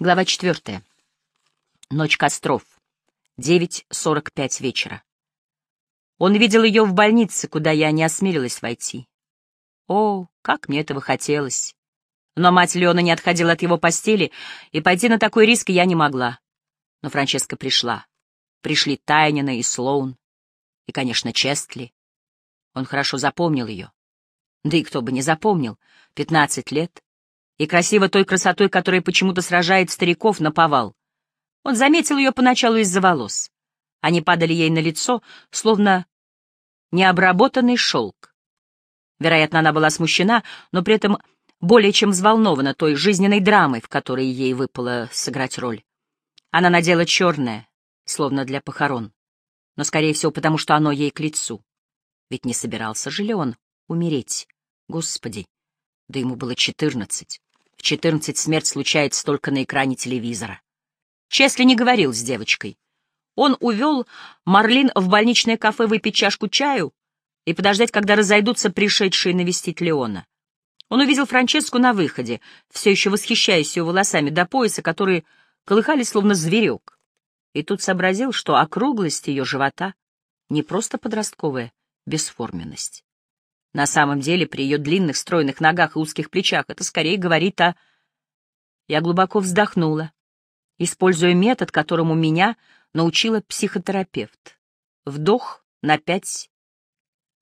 Глава четвертая. Ночь костров. 9.45 вечера. Он видел ее в больнице, куда я не осмелилась войти. О, как мне этого хотелось! Но мать Леона не отходила от его постели, и пойти на такой риск я не могла. Но Франческа пришла. Пришли Тайнина и Слоун, и, конечно, Честли. Он хорошо запомнил ее. Да и кто бы не запомнил. Пятнадцать лет. И красиво той красотой, которая почему-то сражает стариков на повал. Он заметил ее поначалу из-за волос. Они падали ей на лицо, словно необработанный шелк. Вероятно, она была смущена, но при этом более чем взволнована той жизненной драмой, в которой ей выпало сыграть роль. Она надела черное, словно для похорон, но, скорее всего, потому что оно ей к лицу. Ведь не собирался же он умереть? Господи! Да ему было четырнадцать. В четырнадцать смерть случается только на экране телевизора. Чесли не говорил с девочкой. Он увел Марлин в больничное кафе выпить чашку чаю и подождать, когда разойдутся пришедшие навестить Леона. Он увидел Франческу на выходе, все еще восхищаясь ее волосами до пояса, которые колыхались словно зверек. И тут сообразил, что округлость ее живота не просто подростковая бесформенность. На самом деле, при ее длинных стройных ногах и узких плечах это скорее говорит о... Я глубоко вздохнула, используя метод, которому меня научила психотерапевт. Вдох на пять,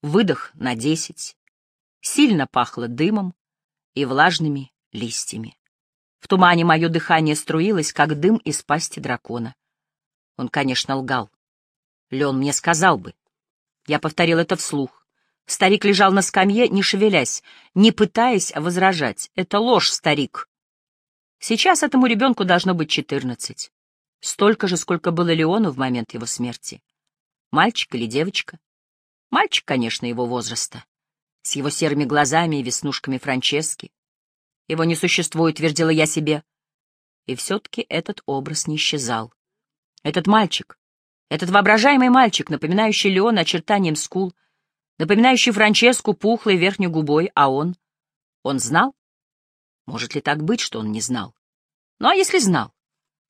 выдох на десять, Сильно пахло дымом и влажными листьями. В тумане мое дыхание струилось, как дым из пасти дракона. Он, конечно, лгал. Лен мне сказал бы. Я повторил это вслух. Старик лежал на скамье, не шевелясь, не пытаясь возражать. Это ложь, старик. Сейчас этому ребенку должно быть четырнадцать. Столько же, сколько было Леону в момент его смерти. Мальчик или девочка? Мальчик, конечно, его возраста с его серыми глазами и веснушками Франчески. Его не существует, твердила я себе. И все-таки этот образ не исчезал. Этот мальчик, этот воображаемый мальчик, напоминающий Леона очертанием скул, напоминающий Франческу пухлой верхней губой, а он... Он знал? Может ли так быть, что он не знал? Ну а если знал?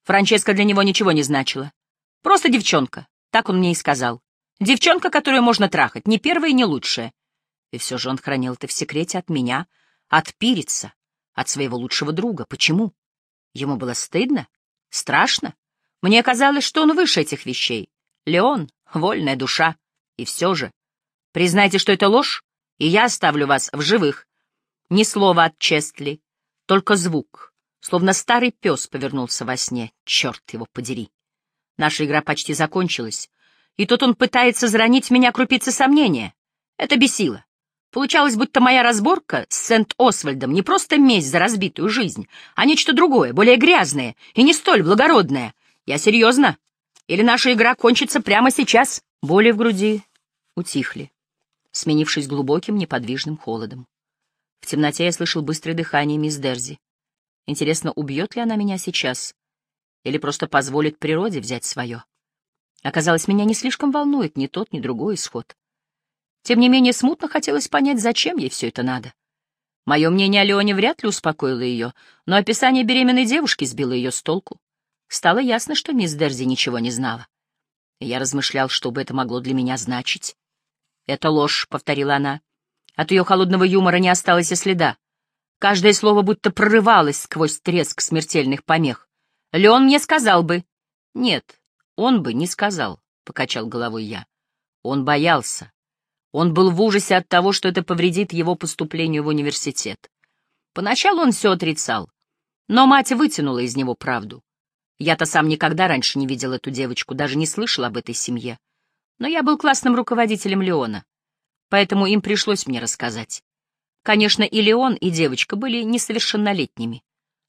Франческа для него ничего не значила. Просто девчонка, так он мне и сказал. Девчонка, которую можно трахать, не первая и не лучшая. И все же он хранил это в секрете от меня, от Пирица, от своего лучшего друга. Почему? Ему было стыдно? Страшно? Мне казалось, что он выше этих вещей. Леон — вольная душа. И все же. Признайте, что это ложь, и я оставлю вас в живых. Ни слова от Честли, только звук. Словно старый пес повернулся во сне. Черт его подери. Наша игра почти закончилась. И тут он пытается заронить меня крупицы сомнения. Это бесило. Получалось, будто моя разборка с Сент-Освальдом не просто месть за разбитую жизнь, а нечто другое, более грязное и не столь благородное. Я серьезно. Или наша игра кончится прямо сейчас? Боли в груди утихли, сменившись глубоким неподвижным холодом. В темноте я слышал быстрое дыхание мисс Дерзи. Интересно, убьет ли она меня сейчас? Или просто позволит природе взять свое? Оказалось, меня не слишком волнует ни тот, ни другой исход. Тем не менее, смутно хотелось понять, зачем ей все это надо. Мое мнение о Леоне вряд ли успокоило ее, но описание беременной девушки сбило ее с толку. Стало ясно, что мисс Дерзи ничего не знала. я размышлял, что бы это могло для меня значить. «Это ложь», — повторила она. От ее холодного юмора не осталось и следа. Каждое слово будто прорывалось сквозь треск смертельных помех. Леон мне сказал бы. Нет, он бы не сказал, — покачал головой я. Он боялся. Он был в ужасе от того, что это повредит его поступлению в университет. Поначалу он все отрицал, но мать вытянула из него правду. Я-то сам никогда раньше не видел эту девочку, даже не слышал об этой семье. Но я был классным руководителем Леона, поэтому им пришлось мне рассказать. Конечно, и Леон, и девочка были несовершеннолетними,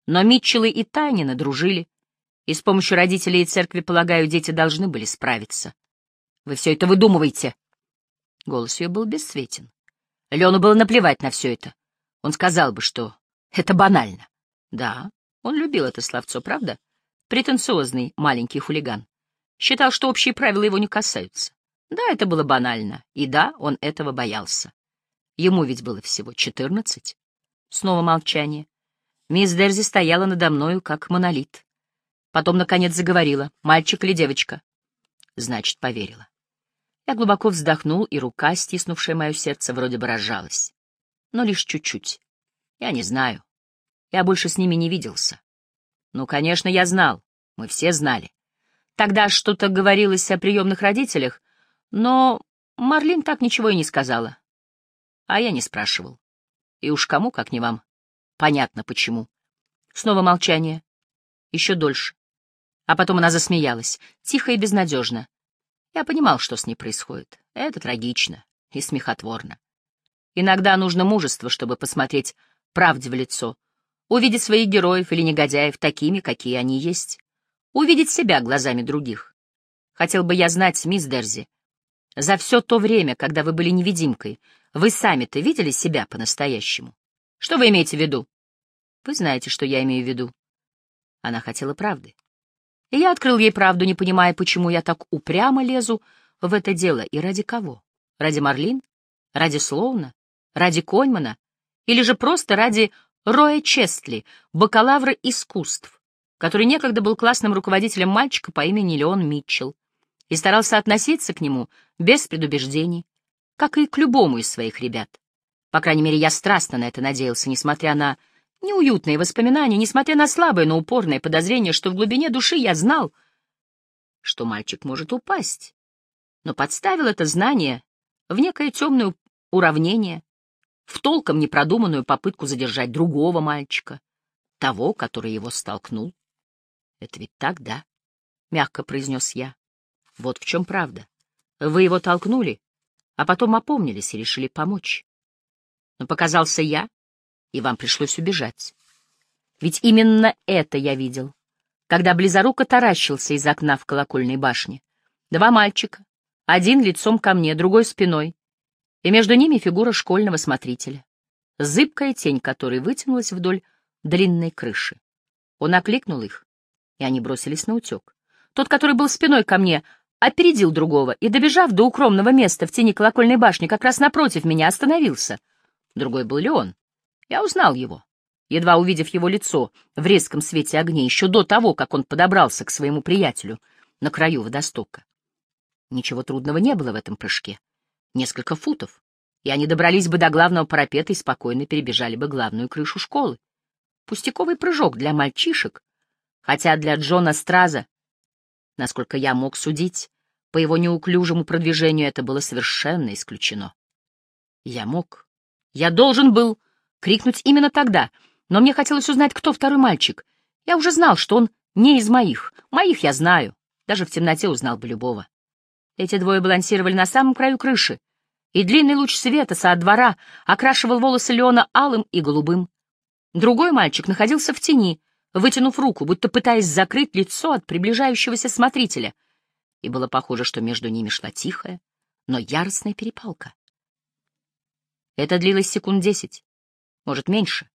но Митчеллы и Тайнина дружили, и с помощью родителей и церкви, полагаю, дети должны были справиться. Вы все это выдумываете, Голос ее был бесцветен. Лену было наплевать на все это. Он сказал бы, что это банально. Да, он любил это словцо, правда? Претенциозный маленький хулиган. Считал, что общие правила его не касаются. Да, это было банально. И да, он этого боялся. Ему ведь было всего четырнадцать. Снова молчание. Мисс Дерзи стояла надо мною, как монолит. Потом, наконец, заговорила. «Мальчик или девочка?» Значит, поверила. Я глубоко вздохнул, и рука, стиснувшая мое сердце, вроде бы разжалась. Но лишь чуть-чуть. Я не знаю. Я больше с ними не виделся. Ну, конечно, я знал. Мы все знали. Тогда что-то говорилось о приемных родителях, но Марлин так ничего и не сказала. А я не спрашивал. И уж кому, как не вам. Понятно, почему. Снова молчание. Еще дольше. А потом она засмеялась, тихо и безнадежно. Я понимал, что с ней происходит. Это трагично и смехотворно. Иногда нужно мужество, чтобы посмотреть правде в лицо, увидеть своих героев или негодяев такими, какие они есть, увидеть себя глазами других. Хотел бы я знать, мисс Дерзи, за все то время, когда вы были невидимкой, вы сами-то видели себя по-настоящему? Что вы имеете в виду? Вы знаете, что я имею в виду. Она хотела правды. И я открыл ей правду, не понимая, почему я так упрямо лезу в это дело и ради кого? Ради Марлин? Ради Слоуна? Ради Коньмана? Или же просто ради Роя Честли, бакалавра искусств, который некогда был классным руководителем мальчика по имени Леон Митчелл и старался относиться к нему без предубеждений, как и к любому из своих ребят. По крайней мере, я страстно на это надеялся, несмотря на неуютные воспоминания, несмотря на слабое, но упорное подозрение, что в глубине души я знал, что мальчик может упасть, но подставил это знание в некое темное уравнение, в толком непродуманную попытку задержать другого мальчика, того, который его столкнул. Это ведь так, да? — мягко произнес я. Вот в чем правда. Вы его толкнули, а потом опомнились и решили помочь. Но показался я, и вам пришлось убежать. Ведь именно это я видел, когда близоруко таращился из окна в колокольной башне. Два мальчика, один лицом ко мне, другой спиной, и между ними фигура школьного смотрителя, зыбкая тень которой вытянулась вдоль длинной крыши. Он окликнул их, и они бросились на утек. Тот, который был спиной ко мне, опередил другого и, добежав до укромного места в тени колокольной башни, как раз напротив меня остановился. Другой был Леон. Я узнал его, едва увидев его лицо в резком свете огней, еще до того, как он подобрался к своему приятелю на краю водостока. Ничего трудного не было в этом прыжке. Несколько футов, и они добрались бы до главного парапета и спокойно перебежали бы главную крышу школы. Пустяковый прыжок для мальчишек, хотя для Джона Страза, насколько я мог судить, по его неуклюжему продвижению это было совершенно исключено. Я мог. Я должен был крикнуть именно тогда, но мне хотелось узнать, кто второй мальчик. Я уже знал, что он не из моих. Моих я знаю. Даже в темноте узнал бы любого. Эти двое балансировали на самом краю крыши, и длинный луч света со двора окрашивал волосы Леона алым и голубым. Другой мальчик находился в тени, вытянув руку, будто пытаясь закрыть лицо от приближающегося смотрителя — и было похоже, что между ними шла тихая, но яростная перепалка. Это длилось секунд десять, может, меньше.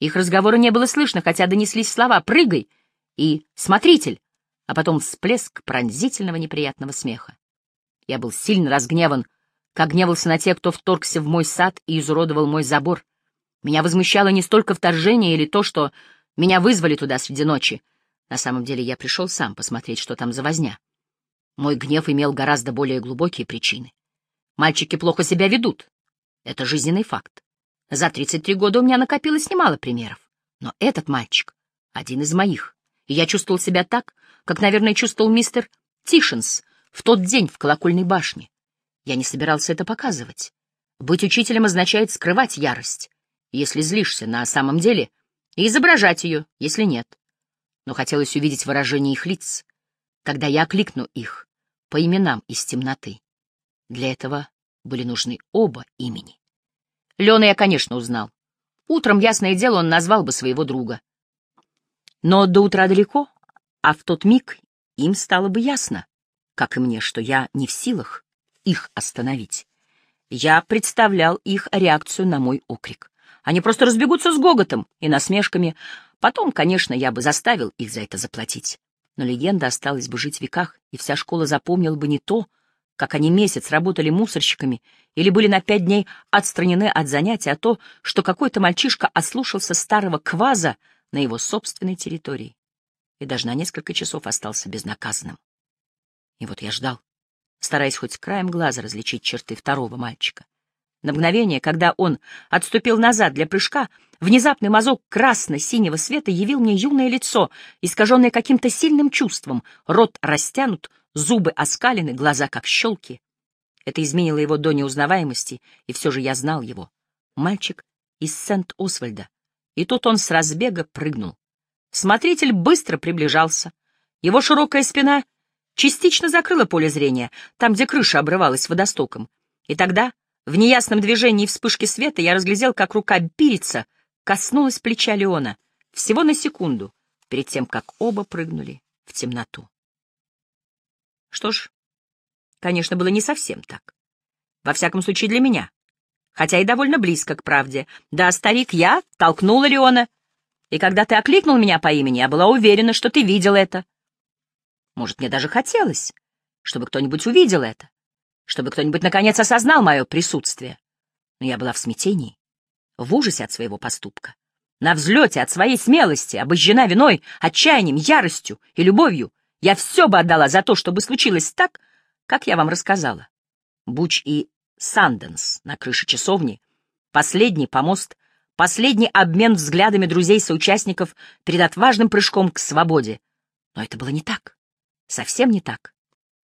Их разговора не было слышно, хотя донеслись слова «прыгай» и «смотритель», а потом всплеск пронзительного неприятного смеха. Я был сильно разгневан, как гневался на тех, кто вторгся в мой сад и изуродовал мой забор. Меня возмущало не столько вторжение или то, что меня вызвали туда среди ночи. На самом деле я пришел сам посмотреть, что там за возня. Мой гнев имел гораздо более глубокие причины. Мальчики плохо себя ведут. Это жизненный факт. За 33 года у меня накопилось немало примеров. Но этот мальчик — один из моих. И я чувствовал себя так, как, наверное, чувствовал мистер Тишенс в тот день в колокольной башне. Я не собирался это показывать. Быть учителем означает скрывать ярость, если злишься на самом деле, и изображать ее, если нет. Но хотелось увидеть выражение их лиц, когда я окликну их по именам из темноты. Для этого были нужны оба имени. Лена я, конечно, узнал. Утром, ясное дело, он назвал бы своего друга. Но до утра далеко, а в тот миг им стало бы ясно, как и мне, что я не в силах их остановить. Я представлял их реакцию на мой окрик. Они просто разбегутся с гоготом и насмешками. Потом, конечно, я бы заставил их за это заплатить но легенда осталась бы жить в веках, и вся школа запомнила бы не то, как они месяц работали мусорщиками или были на пять дней отстранены от занятий, а то, что какой-то мальчишка ослушался старого кваза на его собственной территории и даже на несколько часов остался безнаказанным. И вот я ждал, стараясь хоть краем глаза различить черты второго мальчика. На мгновение, когда он отступил назад для прыжка, внезапный мазок красно-синего света явил мне юное лицо, искаженное каким-то сильным чувством, рот растянут, зубы оскалены, глаза как щелки. Это изменило его до неузнаваемости, и все же я знал его. Мальчик из Сент-Освальда. И тут он с разбега прыгнул. Смотритель быстро приближался. Его широкая спина частично закрыла поле зрения, там, где крыша обрывалась водостоком. И тогда, в неясном движении вспышки света, я разглядел, как рука Бирица коснулась плеча Леона, всего на секунду, перед тем, как оба прыгнули в темноту. Что ж, конечно, было не совсем так. Во всяком случае, для меня. Хотя и довольно близко к правде. Да, старик, я толкнула Леона. И когда ты окликнул меня по имени, я была уверена, что ты видел это. Может, мне даже хотелось, чтобы кто-нибудь увидел это, чтобы кто-нибудь наконец осознал мое присутствие. Но я была в смятении, в ужасе от своего поступка, на взлете от своей смелости, обожжена виной, отчаянием, яростью и любовью. Я все бы отдала за то, чтобы случилось так, как я вам рассказала. Буч и Санденс на крыше часовни, последний помост, последний обмен взглядами друзей-соучастников перед отважным прыжком к свободе. Но это было не так. Совсем не так.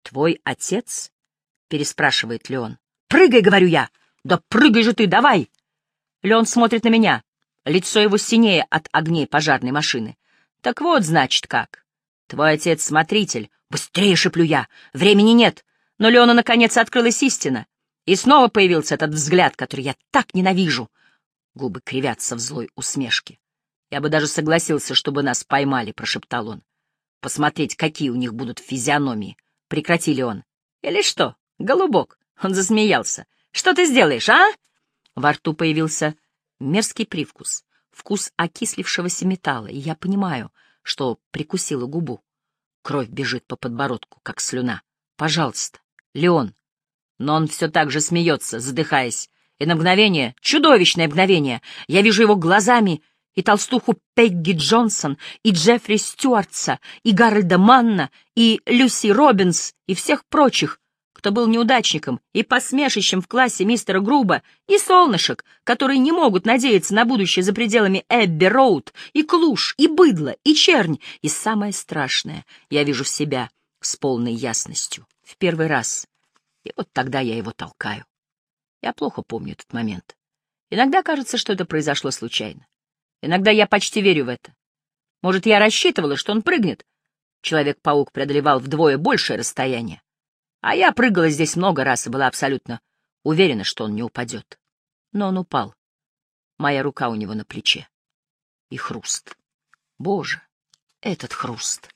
«Твой отец?» — переспрашивает Леон. «Прыгай!» — говорю я. «Да прыгай же ты, давай!» Леон смотрит на меня. Лицо его синее от огней пожарной машины. «Так вот, значит, как. Твой отец — смотритель. Быстрее, шеплю я. Времени нет. Но Леону, наконец, открылась истина. И снова появился этот взгляд, который я так ненавижу. Губы кривятся в злой усмешке. Я бы даже согласился, чтобы нас поймали, — прошептал он. Посмотреть, какие у них будут физиономии. Прекратили он. Или что, голубок? Он засмеялся. Что ты сделаешь, а? Во рту появился мерзкий привкус, вкус окислившегося металла, и я понимаю, что прикусила губу. Кровь бежит по подбородку, как слюна. Пожалуйста, Леон. Но он все так же смеется, задыхаясь. И на мгновение, чудовищное мгновение, я вижу его глазами и толстуху Пегги Джонсон, и Джеффри Стюартса, и Гарольда Манна, и Люси Робинс, и всех прочих, кто был неудачником и посмешищем в классе мистера Груба, и солнышек, которые не могут надеяться на будущее за пределами Эбби Роуд, и клуш, и быдло, и чернь, и самое страшное, я вижу себя с полной ясностью, в первый раз, и вот тогда я его толкаю. Я плохо помню этот момент. Иногда кажется, что это произошло случайно. Иногда я почти верю в это. Может, я рассчитывала, что он прыгнет. Человек-паук преодолевал вдвое большее расстояние. А я прыгала здесь много раз и была абсолютно уверена, что он не упадет. Но он упал. Моя рука у него на плече. И хруст. Боже, этот хруст.